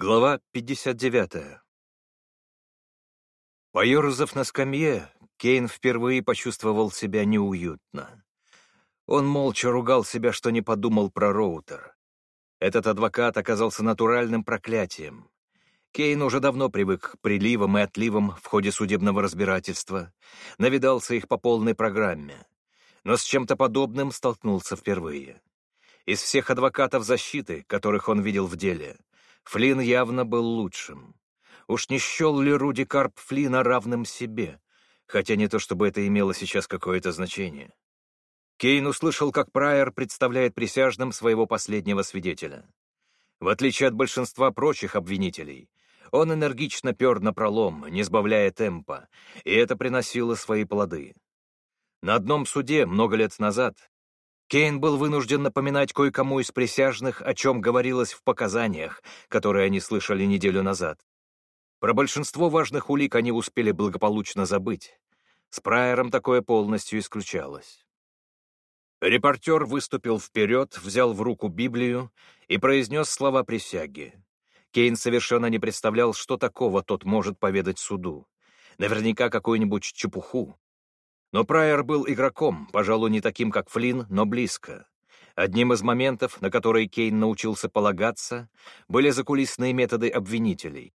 Глава 59. Поерзав на скамье, Кейн впервые почувствовал себя неуютно. Он молча ругал себя, что не подумал про Роутер. Этот адвокат оказался натуральным проклятием. Кейн уже давно привык к приливам и отливам в ходе судебного разбирательства, навидался их по полной программе, но с чем-то подобным столкнулся впервые. Из всех адвокатов защиты, которых он видел в деле, Флинн явно был лучшим. Уж не счел ли Руди Карп Флина равным себе, хотя не то чтобы это имело сейчас какое-то значение. Кейн услышал, как Прайер представляет присяжным своего последнего свидетеля. В отличие от большинства прочих обвинителей, он энергично пер на пролом, не сбавляя темпа, и это приносило свои плоды. На одном суде много лет назад Кейн был вынужден напоминать кое-кому из присяжных, о чем говорилось в показаниях, которые они слышали неделю назад. Про большинство важных улик они успели благополучно забыть. С Прайером такое полностью исключалось. Репортер выступил вперед, взял в руку Библию и произнес слова присяги. Кейн совершенно не представлял, что такого тот может поведать суду. Наверняка какую-нибудь чепуху, но Прайер был игроком, пожалуй, не таким, как Флинн, но близко. Одним из моментов, на которые Кейн научился полагаться, были закулисные методы обвинителей.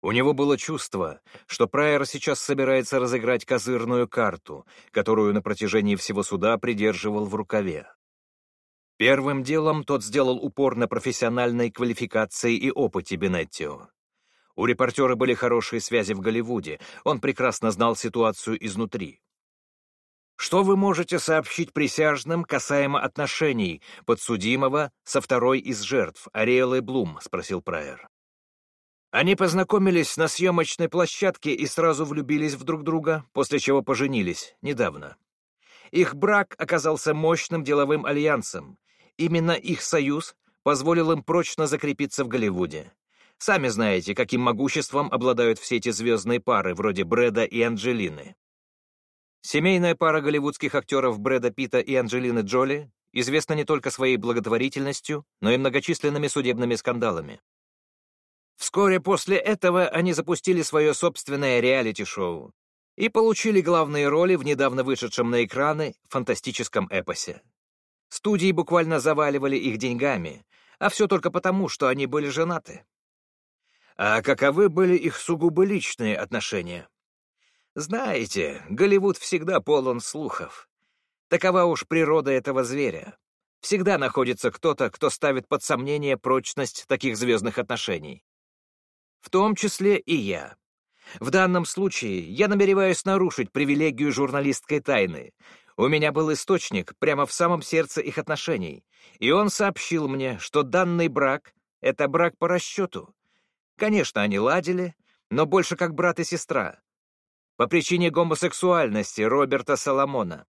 У него было чувство, что Прайер сейчас собирается разыграть козырную карту, которую на протяжении всего суда придерживал в рукаве. Первым делом тот сделал упор на профессиональной квалификации и опыте Бенеттио. У репортера были хорошие связи в Голливуде, он прекрасно знал ситуацию изнутри. Что вы можете сообщить присяжным касаемо отношений подсудимого со второй из жертв, Ариэлой Блум?» — спросил Прайер. Они познакомились на съемочной площадке и сразу влюбились в друг друга, после чего поженились недавно. Их брак оказался мощным деловым альянсом. Именно их союз позволил им прочно закрепиться в Голливуде. Сами знаете, каким могуществом обладают все эти звездные пары, вроде Брэда и Анджелины. Семейная пара голливудских актеров Брэда Питта и Анджелины Джоли известна не только своей благотворительностью, но и многочисленными судебными скандалами. Вскоре после этого они запустили свое собственное реалити-шоу и получили главные роли в недавно вышедшем на экраны фантастическом эпосе. Студии буквально заваливали их деньгами, а все только потому, что они были женаты. А каковы были их сугубо личные отношения? Знаете, Голливуд всегда полон слухов. Такова уж природа этого зверя. Всегда находится кто-то, кто ставит под сомнение прочность таких звездных отношений. В том числе и я. В данном случае я намереваюсь нарушить привилегию журналистской тайны. У меня был источник прямо в самом сердце их отношений, и он сообщил мне, что данный брак — это брак по расчету. Конечно, они ладили, но больше как брат и сестра, по причине гомосексуальности Роберта Соломона.